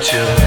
at you.